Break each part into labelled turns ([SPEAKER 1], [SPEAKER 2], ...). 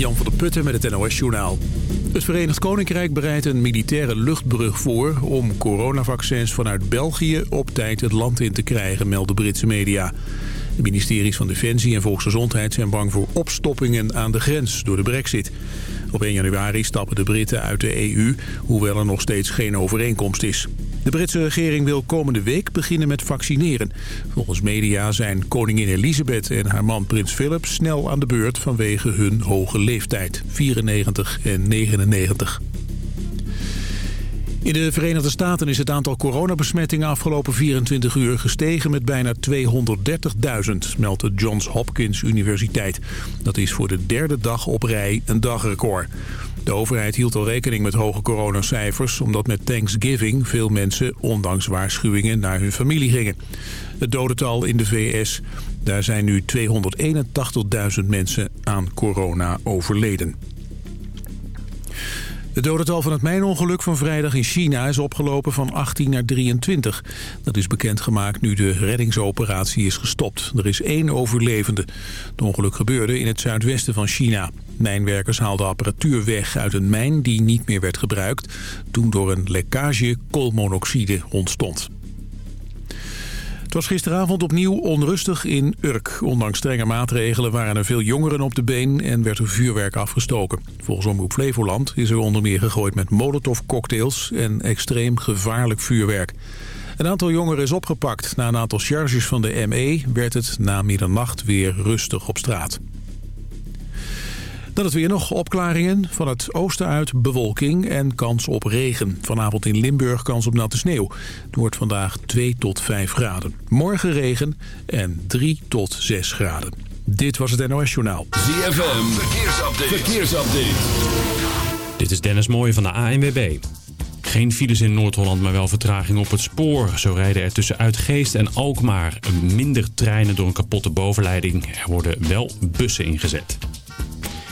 [SPEAKER 1] Jan van der Putten met het NOS-journaal. Het Verenigd Koninkrijk bereidt een militaire luchtbrug voor... om coronavaccins vanuit België op tijd het land in te krijgen, melden Britse media. De ministeries van Defensie en Volksgezondheid zijn bang voor opstoppingen aan de grens door de brexit. Op 1 januari stappen de Britten uit de EU, hoewel er nog steeds geen overeenkomst is. De Britse regering wil komende week beginnen met vaccineren. Volgens media zijn koningin Elisabeth en haar man prins Philip snel aan de beurt vanwege hun hoge leeftijd, 94 en 99. In de Verenigde Staten is het aantal coronabesmettingen afgelopen 24 uur gestegen met bijna 230.000, meldt de Johns Hopkins Universiteit. Dat is voor de derde dag op rij een dagrecord. De overheid hield al rekening met hoge coronacijfers... omdat met Thanksgiving veel mensen ondanks waarschuwingen naar hun familie gingen. Het dodental in de VS, daar zijn nu 281.000 mensen aan corona overleden. Het dodental van het mijnongeluk van vrijdag in China is opgelopen van 18 naar 23. Dat is bekendgemaakt nu de reddingsoperatie is gestopt. Er is één overlevende. Het ongeluk gebeurde in het zuidwesten van China. Mijnwerkers haalden apparatuur weg uit een mijn die niet meer werd gebruikt... toen door een lekkage koolmonoxide ontstond. Het was gisteravond opnieuw onrustig in Urk. Ondanks strenge maatregelen waren er veel jongeren op de been en werd er vuurwerk afgestoken. Volgens Omroep Flevoland is er onder meer gegooid met molotovcocktails en extreem gevaarlijk vuurwerk. Een aantal jongeren is opgepakt. Na een aantal charges van de ME werd het na middernacht weer rustig op straat. Dan het weer nog opklaringen. Van het oosten uit bewolking en kans op regen. Vanavond in Limburg kans op natte sneeuw. Het wordt vandaag 2 tot 5 graden. Morgen regen en 3 tot 6 graden. Dit was het NOS Journaal.
[SPEAKER 2] ZFM, verkeersupdate. verkeersupdate.
[SPEAKER 3] Dit is Dennis Mooij van de ANWB. Geen files in Noord-Holland, maar wel vertraging op het spoor. Zo rijden er tussen Uitgeest en Alkmaar minder treinen door een kapotte bovenleiding. Er worden wel bussen ingezet.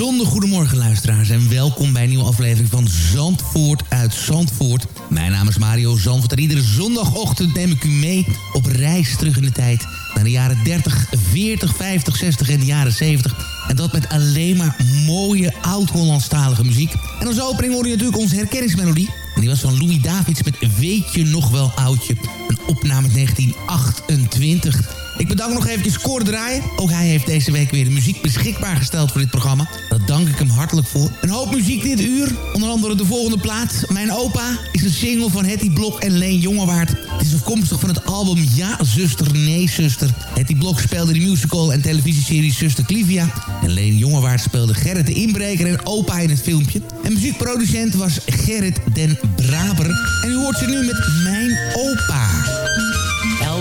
[SPEAKER 4] Bijzonder goedemorgen luisteraars en welkom bij een nieuwe aflevering van Zandvoort uit Zandvoort. Mijn naam is Mario Zandvoort en iedere zondagochtend neem ik u mee op reis terug in de tijd naar de jaren 30, 40, 50, 60 en de jaren 70. En dat met alleen maar mooie oud-Hollandstalige muziek. En als opening hoor je natuurlijk onze herkenningsmelodie. En die was van Louis Davids met Weet je nog wel oudje? Een opname uit 1928. Ik bedank nog eventjes Cor Draaien. Ook hij heeft deze week weer de muziek beschikbaar gesteld voor dit programma. Dank ik hem hartelijk voor. Een hoop muziek dit uur. Onder andere de volgende plaat. Mijn opa is een single van Hetty Blok en Leen Jongewaard. Het is afkomstig van het album Ja Zuster, Nee Zuster. Hetty Blok speelde de musical en televisieserie Zuster Clivia. En Leen Jongewaard speelde Gerrit de Inbreker en opa in het filmpje. En muziekproducent was Gerrit den Braber. En u hoort ze nu met Mijn Opa.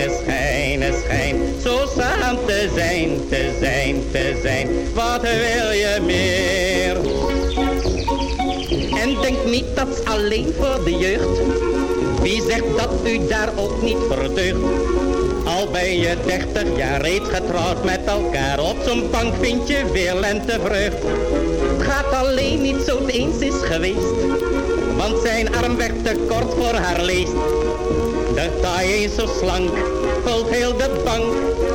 [SPEAKER 5] Maneschijn, schijn, schijn. Zo samen te zijn, te zijn, te zijn. Wat wil je meer? En denk niet dat alleen voor de jeugd. Wie zegt dat u daar ook niet verdeugt? Al ben je dertig jaar reeds getrouwd met elkaar. Op zo'n bank vind je weer lentevreugd. Het gaat alleen niet zo eens is geweest. Want zijn arm werd te kort voor haar leest. De taai is zo slank, vult heel de bank.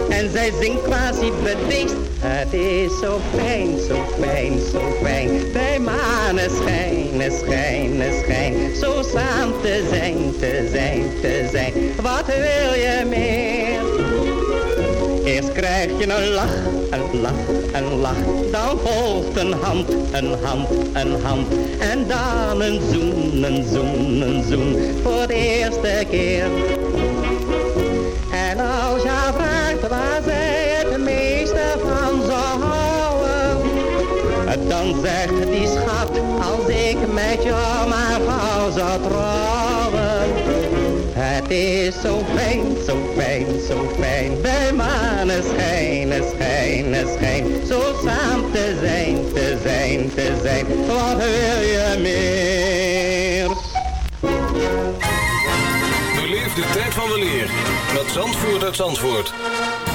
[SPEAKER 5] En zij zingt quasi bedeesd. Het is zo fijn, zo fijn, zo fijn. Bij maneschijn, schijn, schijn. Zo samen te zijn, te zijn, te zijn. Wat wil je meer? Krijg je een lach, een lach, een lach. Dan volgt een hand, een hand, een hand. En dan een zoen, een zoen, een zoen. Voor de eerste keer. Het is zo fijn, zo fijn, zo fijn. Bij maneschijn, schijn, schijn. Zo samen te zijn, te zijn, te zijn. Wat wil je meer?
[SPEAKER 6] Beleef de tijd van de leer met Zandvoort uit Zandvoort.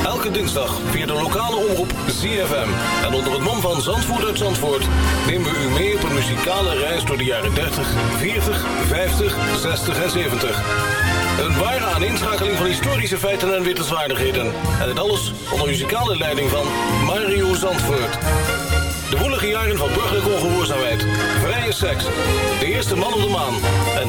[SPEAKER 6] Elke dinsdag via de lokale omroep ZFM. En onder het mom van Zandvoort uit Zandvoort nemen we u mee op een muzikale reis door de jaren 30, 40, 50, 60 en 70. Een ware aaninschakeling van historische feiten en wittelswaardigheden. En dit alles onder muzikale leiding van Mario Zandvoort. De woelige jaren van burgerlijke ongehoorzaamheid, vrije seks, de eerste man op de maan en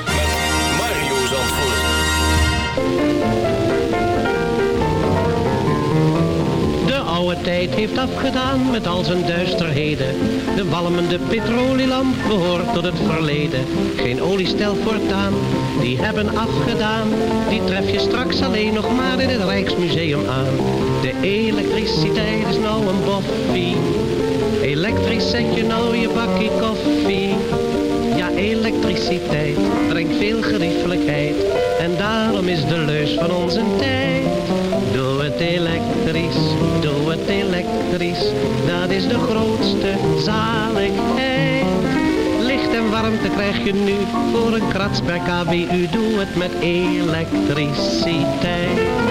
[SPEAKER 7] oude tijd heeft afgedaan met al zijn duisterheden. De walmende petrolielamp behoort tot het verleden. Geen oliestel voortaan, die hebben afgedaan. Die tref je straks alleen nog maar in het Rijksmuseum aan. De elektriciteit is nou een boffie. Elektrisch zet je nou je bakkie koffie. Ja, elektriciteit brengt veel geriefelijkheid. En daarom is de leus van onze tijd. Doe het elektrisch, doe het elektrisch. Dat is de grootste zaligheid. Licht en warmte krijg je nu voor een krats per kWu. Doe het met elektriciteit.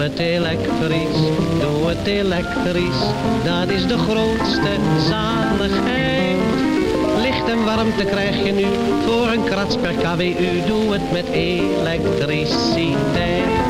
[SPEAKER 7] Doe het elektrisch, doe het elektrisch, dat is de grootste zaligheid. Licht en warmte krijg je nu voor een krats per kWu, doe het met elektriciteit.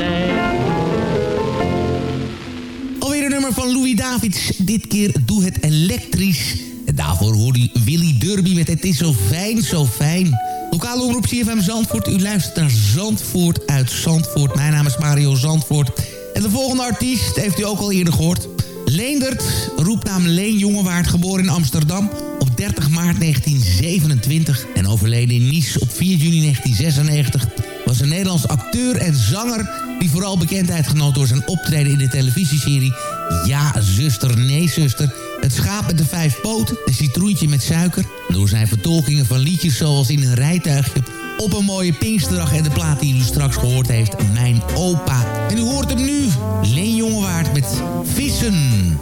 [SPEAKER 4] Louis Davids. Dit keer Doe het elektrisch. En daarvoor hoorde u Willy Derby met Het is zo fijn, zo fijn. Lokale omroep CFM Zandvoort. U luistert naar Zandvoort uit Zandvoort. Mijn naam is Mario Zandvoort. En de volgende artiest heeft u ook al eerder gehoord. Leendert, roepnaam Leen Jongewaard, geboren in Amsterdam op 30 maart 1927 en overleden in Nice op 4 juni 1996, was een Nederlands acteur en zanger die vooral bekendheid genoot door zijn optreden in de televisieserie Ja, zuster, nee, zuster, Het schaap met de vijf poten, Een citroentje met suiker, door zijn vertolkingen van liedjes zoals In een rijtuigje, Op een mooie Pinksterdag en de plaat die u straks gehoord heeft, Mijn Opa. En u hoort hem nu, Leen Jongewaard met Vissen.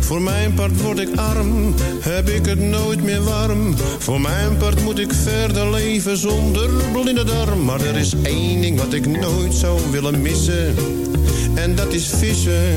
[SPEAKER 8] Voor mijn part word ik arm, heb ik het nooit meer warm. Voor mijn part moet ik verder leven zonder blinde darm. Maar er is één ding wat ik nooit zou willen missen. En dat is vissen.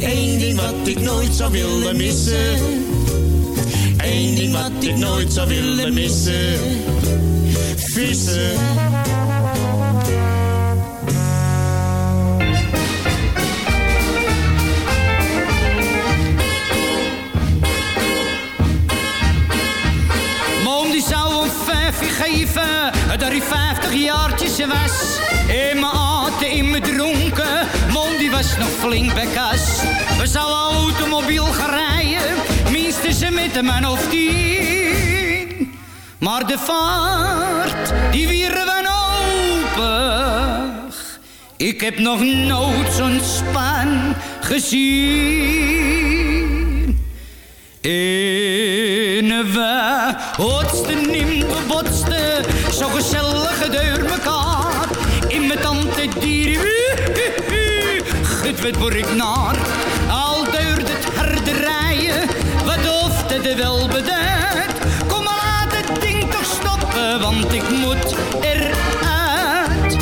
[SPEAKER 8] Eén ding wat ik nooit zou willen missen. Eén ding wat ik nooit zou willen missen. Vissen.
[SPEAKER 9] Mom zou een vijfje geven, dat hij vijftig jaartjes was. In mijn aten, in mijn dronken, die was nog flink bij kas. We zouden automobiel gaan rijden, minstens met een man of tien. Maar de vaart, die wieren we open. Ik heb nog nooit zo'n span gezien. In we hotsten in we botsten, zo gezellig deur mekaar. In mijn tante dieren, wat word ik naar. Al deurde het harde rijden, wat hoefde de wel beduid. Kom maar laat het ding toch stoppen, want ik moet eruit.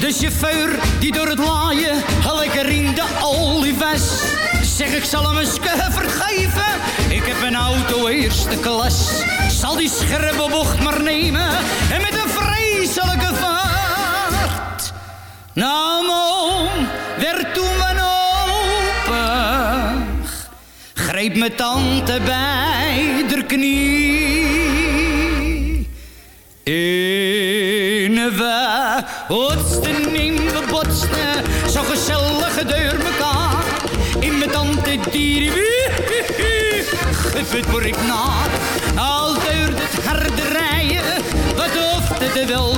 [SPEAKER 9] De chauffeur die door het laaien lekker in de olie was. Zeg ik zal hem eens vergeven. Ik heb een auto eerste klas. Zal die scherpe bocht maar nemen. En met een vreselijke vaart. Nou mom, werd toen mijn open. Greep mijn tante bij de knie. In we hotsten in we botsten, zo gezellig deur mekaar. In mijn tante dieren, het word ik naar. Wel.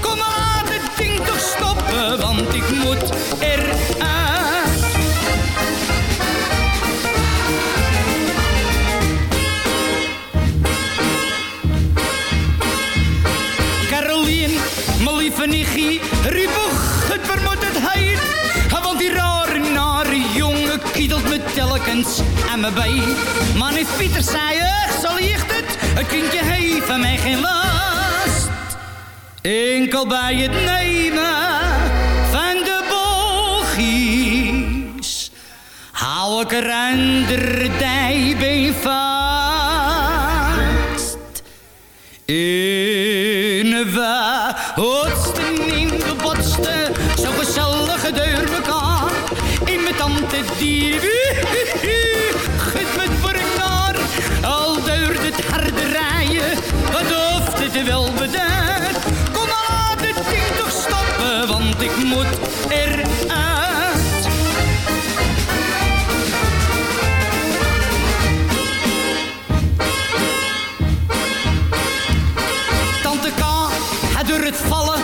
[SPEAKER 9] Kom maar het ding toch stoppen, want ik moet eruit. Caroline, mijn lieve nichtje, riep het vermoed het heet. Want die rare, nare jongen kietelt me telkens aan mijn been. Maar niet Pieter zei, "Ach, zal licht het, het kindje heeft mij geen last. Enkel bij het nemen van de boogjes, hou ik er de dijbeen vast. In we hotsten in de botsten, zo gezellig deur mekaar. In mijn tante met voor ik naar. Al deurde het harde rijden, wat hoeft het wel beduid. Ik moet eruit. Tante K had door het vallen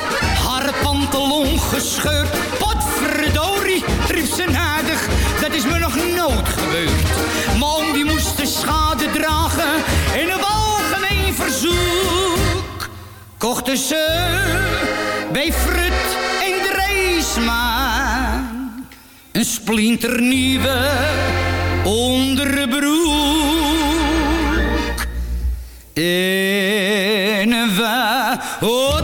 [SPEAKER 9] haar pantalon gescheurd. Potverdorie, riep ze nadig, dat is me nog nooit gebeurd. Man die moest de schade dragen in een algemeen verzoek. Kochten ze bij Frut en een splinternieuwe onderbroek. In we hotsten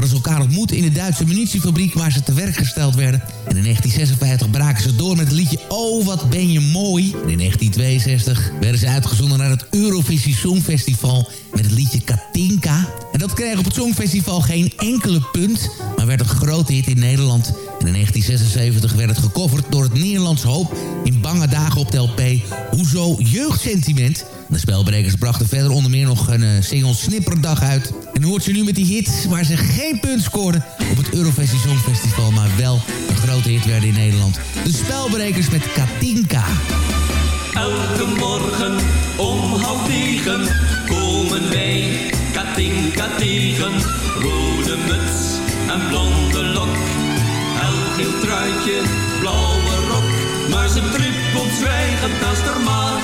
[SPEAKER 4] hadden ze elkaar ontmoet in de Duitse munitiefabriek... waar ze te werk gesteld werden. En in 1956 braken ze door met het liedje Oh, wat ben je mooi. En in 1962 werden ze uitgezonden naar het Eurovisie Songfestival... met het liedje Katinka. En dat kreeg op het Songfestival geen enkele punt... maar werd een grote hit in Nederland. En in 1976 werd het gecoverd door het Nederlands Hoop... in bange dagen op de LP Hoezo Jeugdsentiment... De spelbrekers brachten verder onder meer nog een uh, single Snipperdag uit. En hoort je nu met die hit waar ze geen punt scoorden op het Eurovisie Songfestival... maar wel een grote hit werden in Nederland. De spelbrekers met Katinka.
[SPEAKER 10] Elke morgen om half negen komen wij Katinka tegen. Rode muts en blonde lok. Helgeel truitje, blauwe rok. Maar ze trippelt zwijgend haar maag.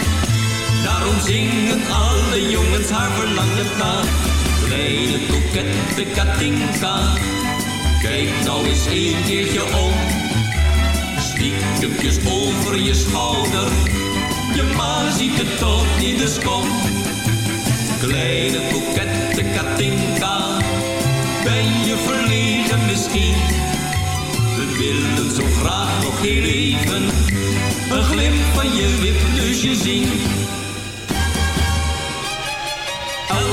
[SPEAKER 10] Daarom zingen alle jongens haar verlangend na. Kleine kokette Katinka, kijk nou eens een keertje om. Stiekempjes over je schouder, je ma ziet het toch niet, dus kom. Kleine kokette Katinka, ben je verlegen misschien? We willen zo graag nog heel even, een glimp van je wipneusje zien.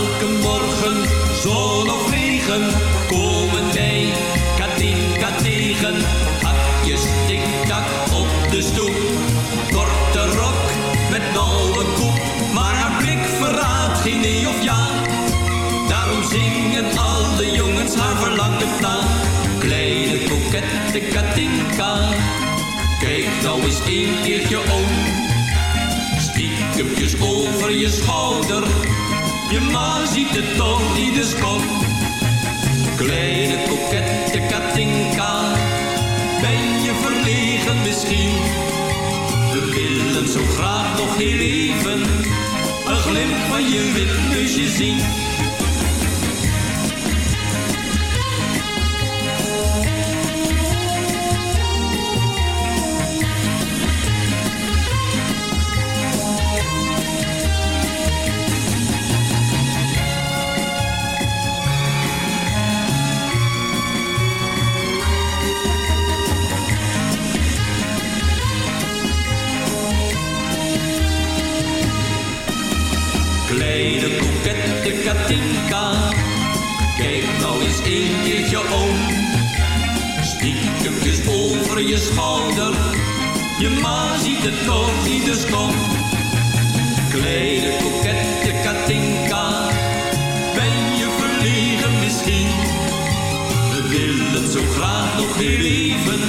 [SPEAKER 10] Elke morgen, zon of regen, komen wij Katinka tegen. Hakjes tik-tak op de stoep, korte rok met nauwe koep. Maar haar blik verraadt geen nee of ja. Daarom zingen alle jongens haar verlangend na. Kleine kokette Katinka, kijk nou eens een keertje om. Stiekempjes over je schouder je ma ziet het toch niet, dus kom. Kleine kokette Katinka, ben je verlegen misschien? We willen zo graag nog heel even een glimp van je witneusje zien. Schouder, je ma ziet het toch niet, dus kom. Kleine kokette Katinka, ben je verlegen misschien? We willen zo graag nog heel even,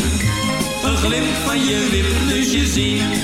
[SPEAKER 10] een glimp van je wipneusje zien.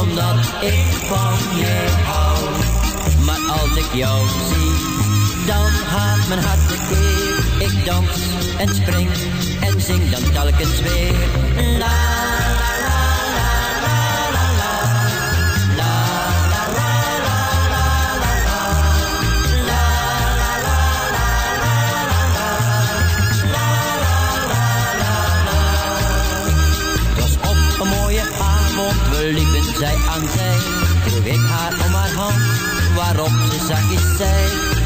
[SPEAKER 11] Omdat ik van je hou. Maar als ik jou zie, dan gaat mijn hart tekeer. Ik dans en spring en zing dan telkens weer. La waarop ze zachtjes zei.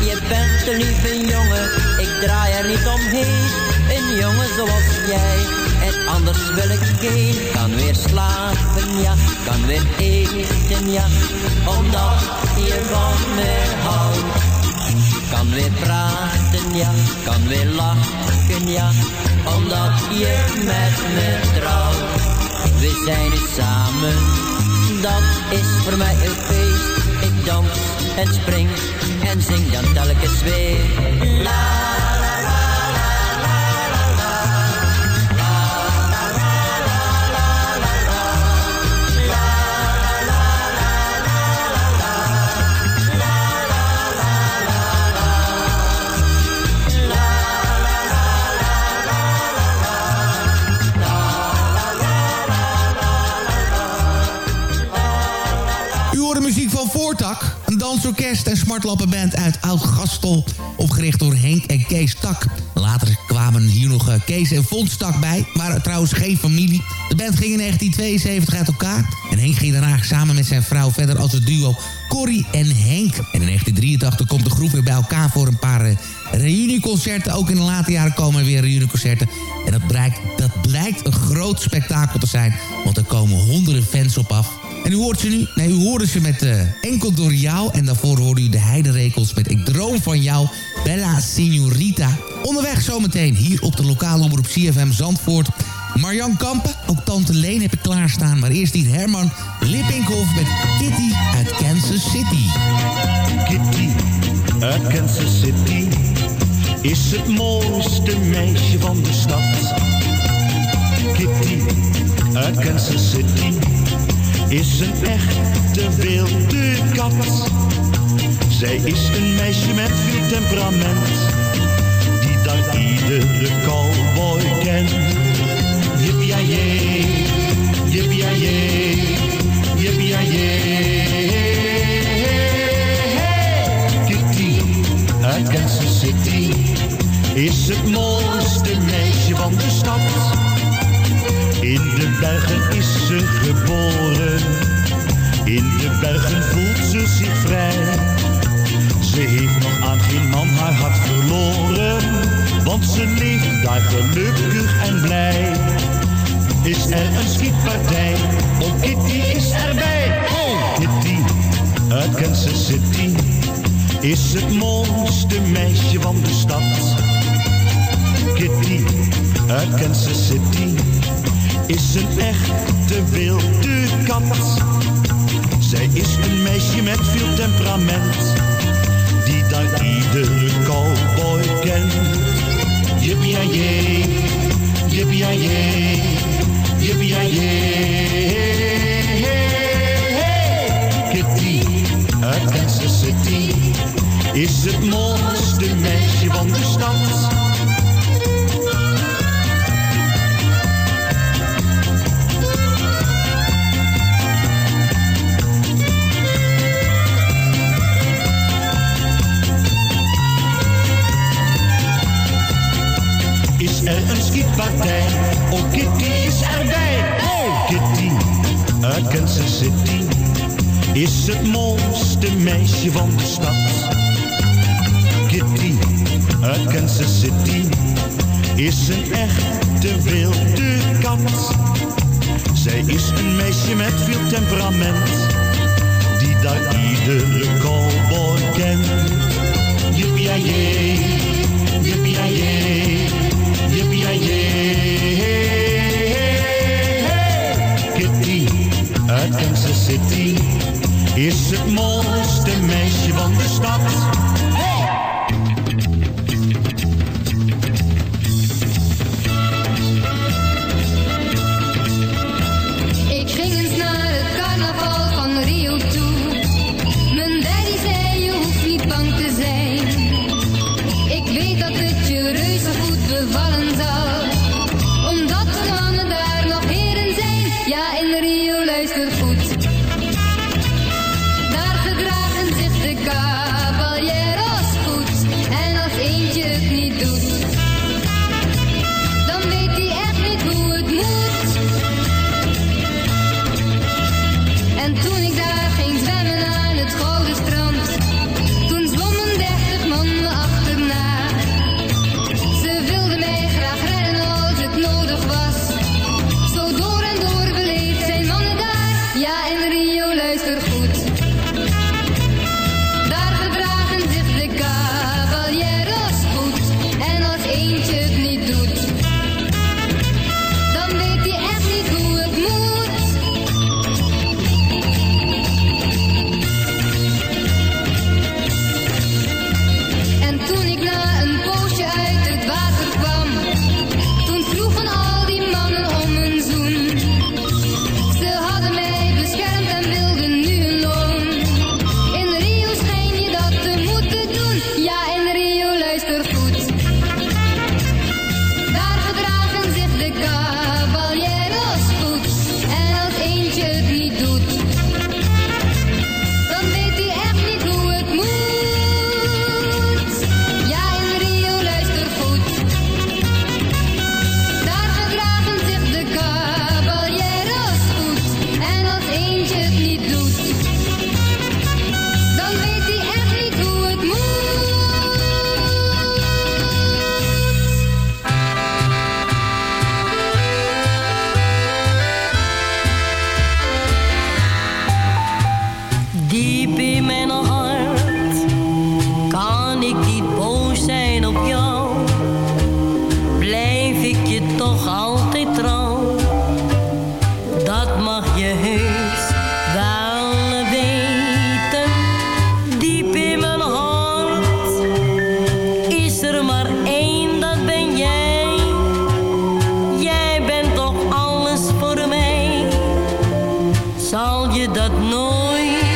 [SPEAKER 11] Je bent een lieve jongen, ik draai er niet omheen. Een jongen zoals jij, en anders wil ik geen. Kan weer slapen, ja, kan weer eten, ja. Omdat je van me houdt. Kan weer praten, ja, kan weer lachen, ja. Omdat je met me trouwt. We zijn nu samen, dat is voor mij een feest. Dans en spring en zing dan telkens weer. La
[SPEAKER 4] Dansorkest en smartlappenband uit Oud-Gastel, opgericht door Henk en Kees Tak. Later kwamen hier nog eh, Kees en Fons Tak bij, maar trouwens geen familie. De band ging in 1972 uit elkaar en Henk ging daarna samen met zijn vrouw verder als het duo Corrie en Henk. En in 1983 komt de groep weer bij elkaar voor een paar eh, reunieconcerten. Ook in de late jaren komen er weer reunieconcerten. En dat blijkt, dat blijkt een groot spektakel te zijn, want er komen honderden fans op af. En u hoort ze nu? Nee, u hoorde ze met eh, Enkel door jou. En daarvoor hoorde u de heiderekels met Ik droom van jou, Bella Signorita. Onderweg zometeen hier op de lokale omroep CFM Zandvoort. Marjan Kampen, ook Tante Leen heb ik klaarstaan. Maar eerst niet Herman Lippinkhoff met Kitty uit Kansas City.
[SPEAKER 12] Kitty uit Kansas City is het mooiste meisje van de stad. Kitty uit Kansas City is een echte wilde kat. Zij is een meisje met veel temperament, die daar iedere cowboy kent. Yippie-yay, yippie-yay, yippie-yay. Kitty uit Kansas City is het mooiste meisje van de stad. In de bergen is ze geboren, in de bergen voelt ze zich vrij. Ze heeft nog aan geen man haar hart verloren, want ze leeft daar gelukkig en blij. Is er een schietpartij, oh Kitty is erbij. Oh Kitty uit Kansas City is het mooiste meisje van de stad. Kitty uit Kansas City is een echte wilde kat. Zij is een meisje met veel temperament, die daar iedere cowboy kent. Yippie-yay, yippie-yay, yippie-yay. Kitty uit Kansas City is het mooiste meisje van de stad. Van de stad.
[SPEAKER 7] Nooit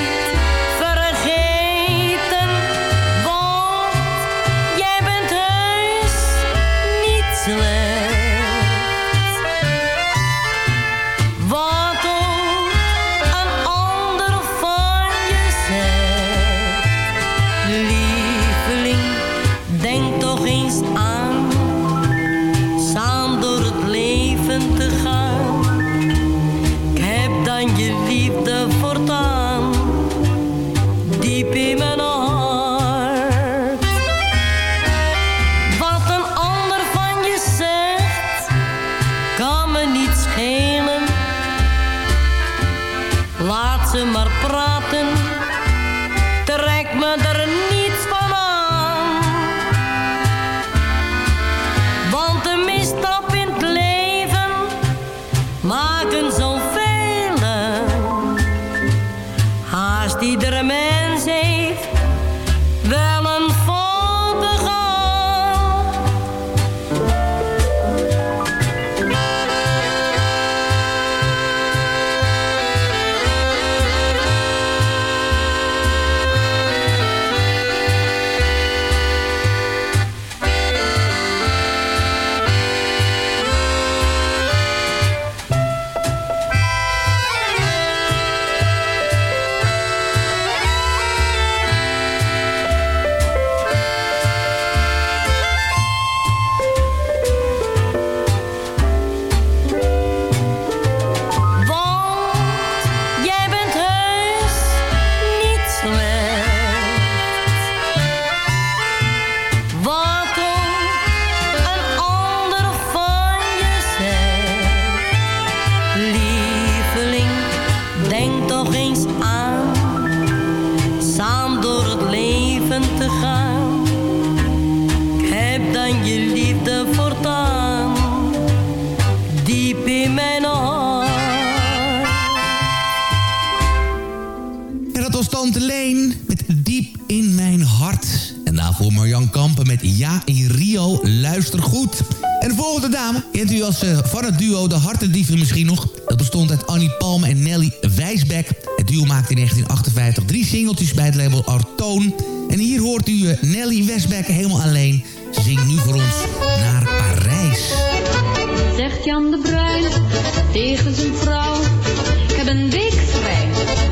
[SPEAKER 4] Ja in Rio. Luister goed. En de volgende dame kent u als eh, van het duo De Hartendieven misschien nog. Dat bestond uit Annie Palm en Nelly Wijsbeck. Het duo maakte in 1958 drie singeltjes bij het label Artoon. En hier hoort u eh, Nelly Wijsbeck helemaal alleen. Zing nu voor ons naar Parijs.
[SPEAKER 13] Zegt Jan de Bruin tegen zijn vrouw. Ik heb een week vrij,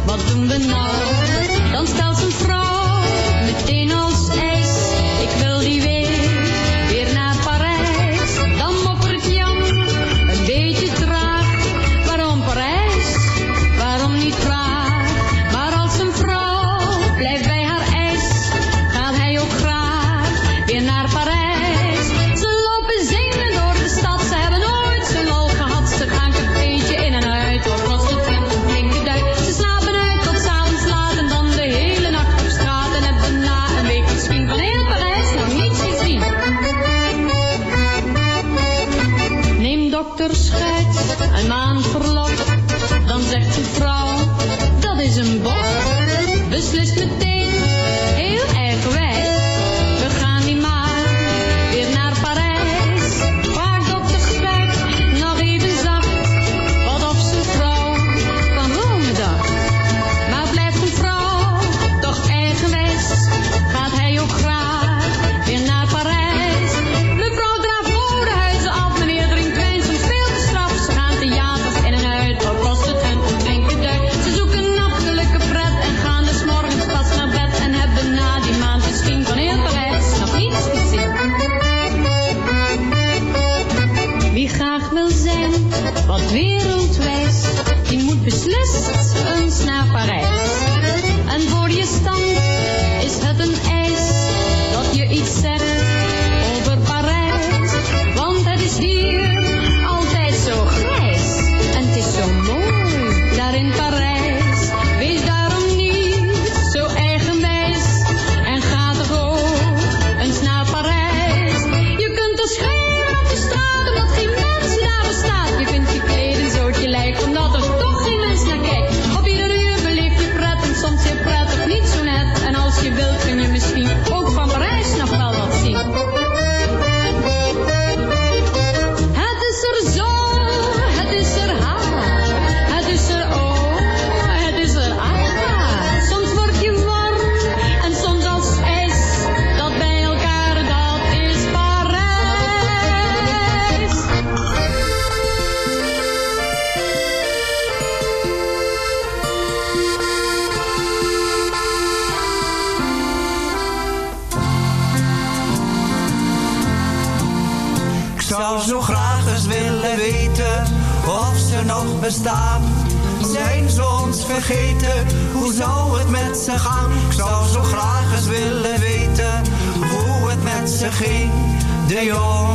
[SPEAKER 13] wat doen we nou? Dan stelt zijn vrouw meteen als
[SPEAKER 14] ei.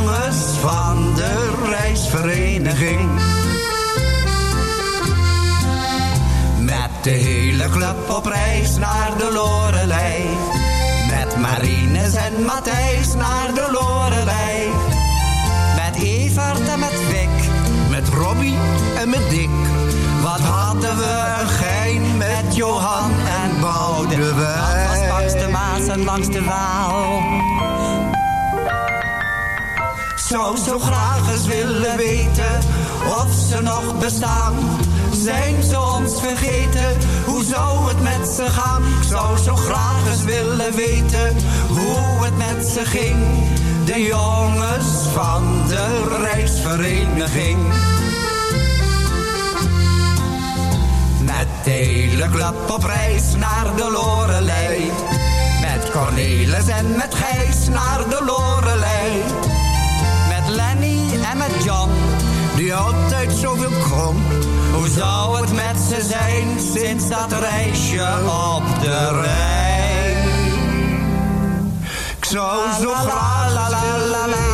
[SPEAKER 14] jongens van de reisvereniging. Met de hele club op reis naar de Lorelei. Met Marines en Matthijs naar de Lorelei. Met Evert en met Vic, met Robbie en met Dick. Wat hadden we een gein met Johan en Boudewijn. Dat was langs de Maas en langs de Waal. Zou zo graag eens willen weten of ze nog bestaan. Zijn ze ons vergeten? Hoe zou het met ze gaan? Ik zou zo graag eens willen weten hoe het met ze ging. De jongens van de reisvereniging. Met hele klap op reis naar de Lorelei. Met Cornelis en met Gijs naar de Lorelei die altijd zoveel komt. Hoe zou het met ze zijn sinds dat reisje op de rij, Ik zou zo graag...
[SPEAKER 15] La, la, la,